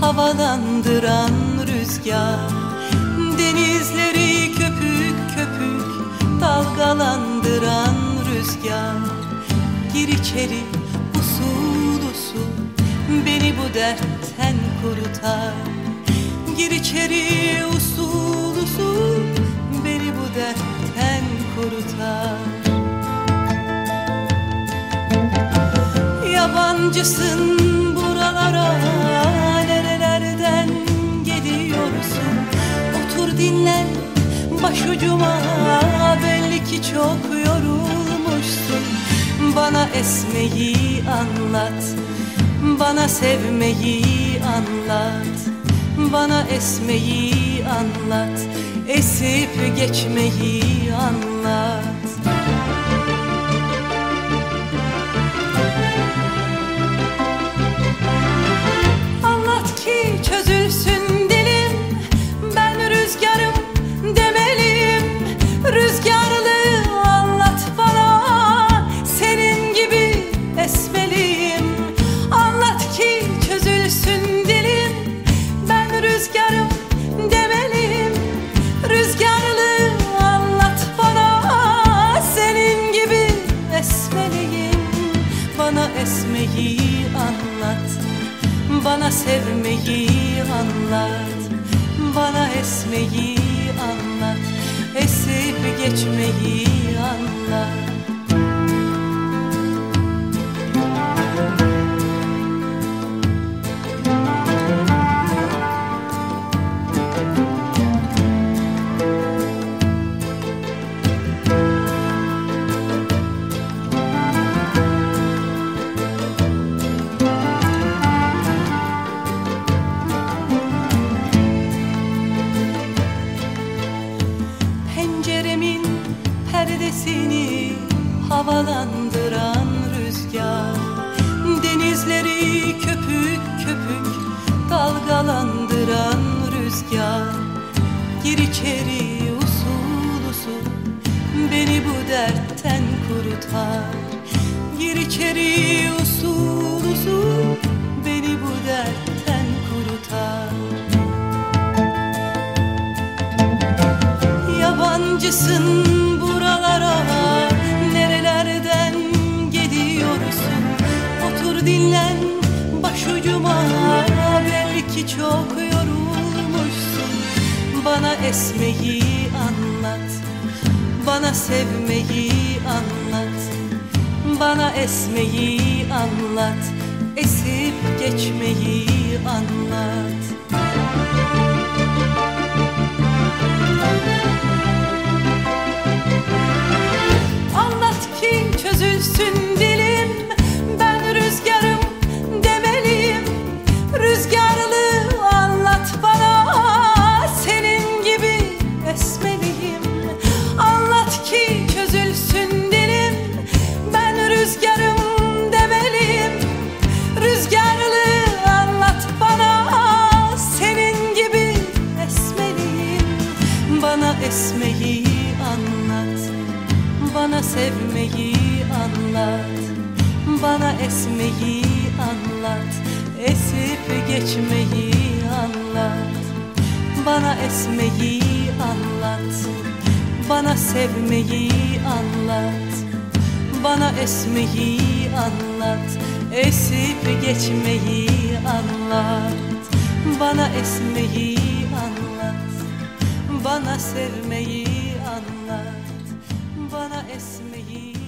havalandıran rüzgar. Denizleri köpük köpük dalgalandıran rüzgar. Gir içeri usul usul beni bu dertten kurutar Gir içeri usul usul beni bu dertten kurutar Yabancısın dinlen başucuma belli ki çok yorulmuşsun. Bana esmeyi anlat. Bana sevmeyi anlat. Bana esmeyi anlat. Esip geçmeyi anlat Bana sevmeyi anlat Bana esmeyi anlat Esip geçmeyi anlat havalandıran rüzgar. Denizleri köpük köpük dalgalandıran rüzgar. Gir içeri usul usul beni bu dertten kurutar Gir içeri usul usul beni bu dertten kurutar Yabancısın ki çok yorulmuşsun. Bana esmeyi anlat. Bana sevmeyi anlat. Bana esmeyi anlat. Esip geçmeyi anlat esmeyi anlat. Bana sevmeyi anlat. Bana esmeyi anlat. Esip geçmeyi anlat. Bana esmeyi anlat. Bana sevmeyi anlat. Bana esmeyi anlat. Esip geçmeyi anlat. Bana esmeyi sevmeyi anlat. Bana esmeyi